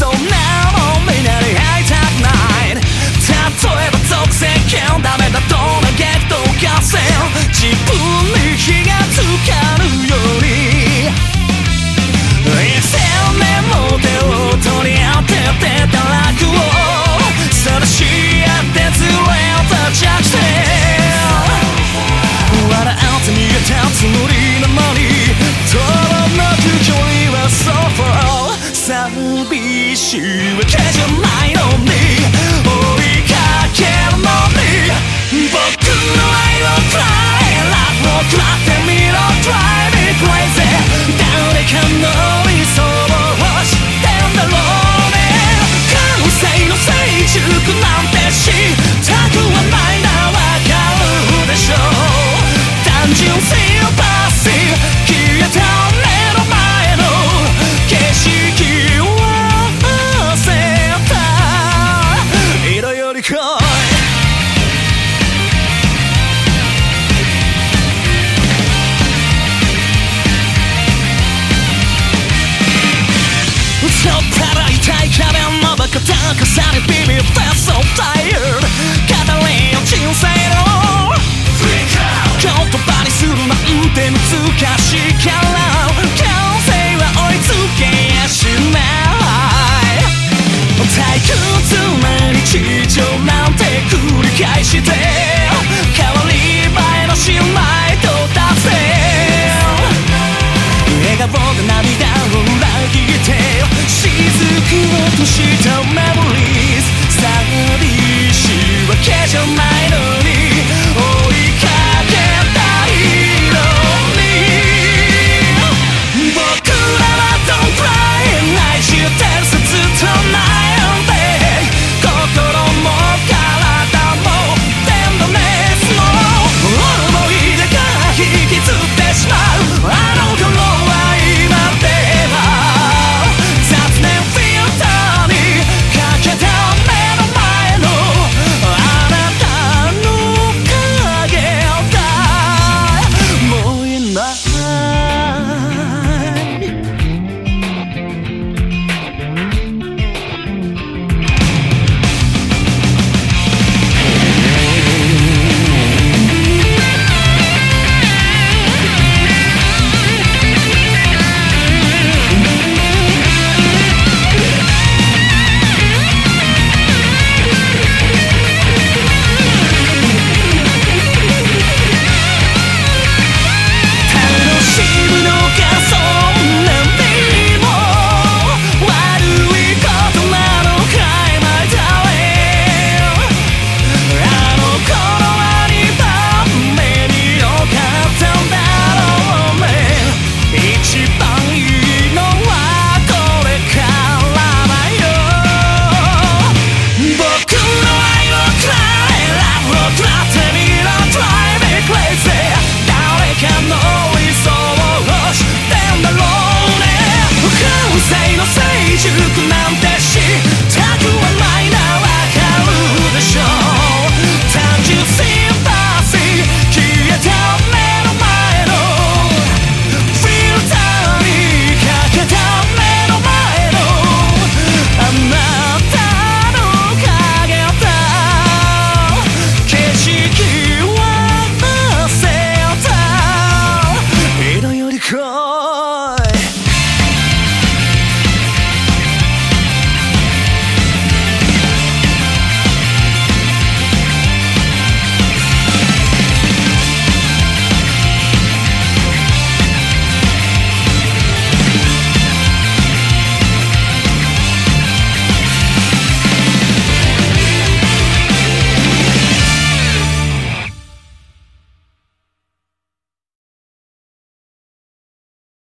そんなもんみんなに会いたくないたとえ高い壁まばか高さにビビって so tired 語りよ人生の言葉にするなんて難しいから完成は追いつけやしない退屈な日常なんて繰り返して your my.